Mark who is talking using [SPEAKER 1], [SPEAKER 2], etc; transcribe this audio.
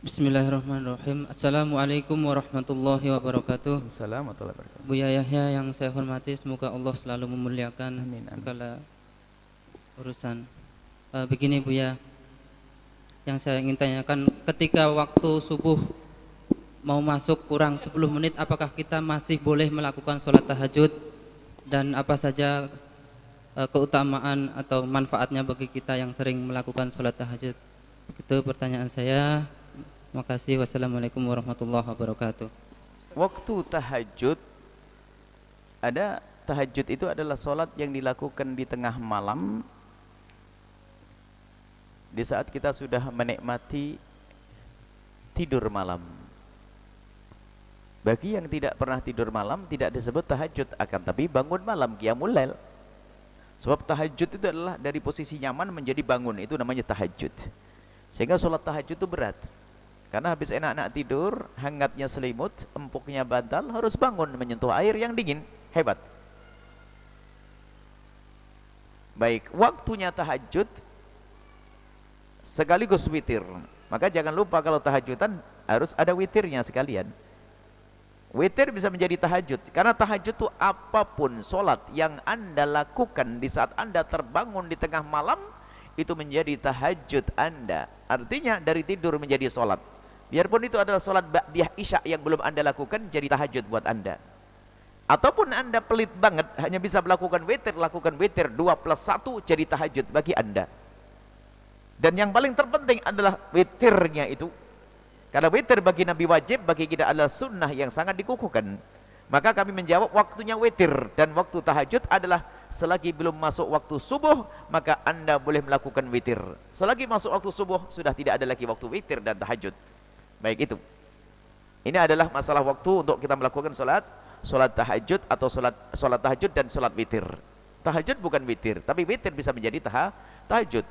[SPEAKER 1] Bismillahirrahmanirrahim. Assalamualaikum warahmatullahi wabarakatuh.
[SPEAKER 2] Assalamualaikum warahmatullahi wabarakatuh.
[SPEAKER 1] Buya Yahya yang saya hormati, semoga Allah selalu memuliakan
[SPEAKER 2] Amin, amin.
[SPEAKER 1] segala urusan. Uh, begini Buya, yang saya ingin tanyakan, ketika waktu subuh mau masuk kurang 10 menit, apakah kita masih boleh melakukan sholat tahajud dan apa saja uh, keutamaan atau manfaatnya bagi kita yang sering melakukan sholat tahajud? Itu pertanyaan saya. Terima kasih. Wassalamualaikum warahmatullahi wabarakatuh.
[SPEAKER 2] Waktu tahajud ada tahajud itu adalah solat yang dilakukan di tengah malam di saat kita sudah menikmati tidur malam. Bagi yang tidak pernah tidur malam tidak disebut tahajud akan tapi bangun malam qiyamul lail. Sebab tahajud itu adalah dari posisi nyaman menjadi bangun itu namanya tahajud. Sehingga solat tahajud itu berat. Karena habis enak-enak tidur, hangatnya selimut, empuknya bantal, harus bangun menyentuh air yang dingin. Hebat. Baik, waktunya tahajud sekaligus witir. Maka jangan lupa kalau tahajudan harus ada witirnya sekalian. Witir bisa menjadi tahajud. Karena tahajud itu apapun solat yang anda lakukan di saat anda terbangun di tengah malam, itu menjadi tahajud anda. Artinya dari tidur menjadi solat. Biarpun itu adalah solat ba'diyah isya yang belum anda lakukan, jadi tahajud buat anda. Ataupun anda pelit banget, hanya bisa melakukan witir, lakukan witir 2 plus 1 jadi tahajud bagi anda. Dan yang paling terpenting adalah witirnya itu. Karena witir bagi Nabi wajib, bagi kita adalah sunnah yang sangat dikukuhkan. Maka kami menjawab waktunya witir dan waktu tahajud adalah selagi belum masuk waktu subuh, maka anda boleh melakukan witir. Selagi masuk waktu subuh, sudah tidak ada lagi waktu witir dan tahajud. Baik itu. Ini adalah masalah waktu untuk kita melakukan solat, solat tahajud atau solat solat tahajud dan solat witir. Tahajud bukan witir, tapi witir bisa menjadi taha, tahajud.